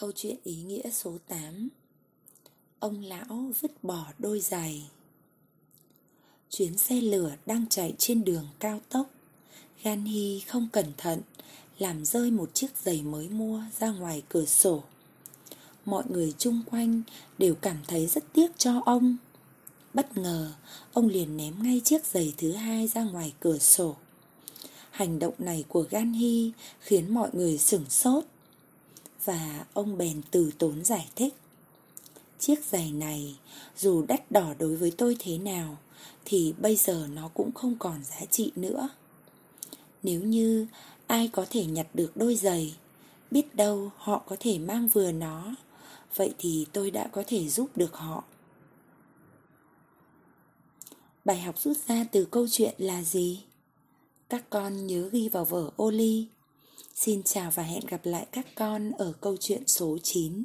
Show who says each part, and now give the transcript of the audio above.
Speaker 1: Câu chuyện ý nghĩa số 8 Ông lão vứt bỏ đôi giày. Chuyến xe lửa đang chạy trên đường cao tốc. Gan Hy không cẩn thận Làm rơi một chiếc giày mới mua ra ngoài cửa sổ. Mọi người chung quanh đều cảm thấy rất tiếc cho ông. Bất ngờ, ông liền ném ngay chiếc giày thứ hai ra ngoài cửa sổ. Hành động này của Gan Hi khiến mọi người sửng sốt và ông bèn từ tốn giải thích. Chiếc giày này, dù đắt đỏ đối với tôi thế nào, Thì bây giờ nó cũng không còn giá trị nữa. Nếu như ai có thể nhặt được đôi giày, Biết đâu họ có thể mang vừa nó, Vậy thì tôi đã có thể giúp được họ. Bài học rút ra từ câu chuyện là gì? Các con nhớ ghi vào vở ô ly. Xin chào và hẹn gặp lại các con ở câu chuyện số 9.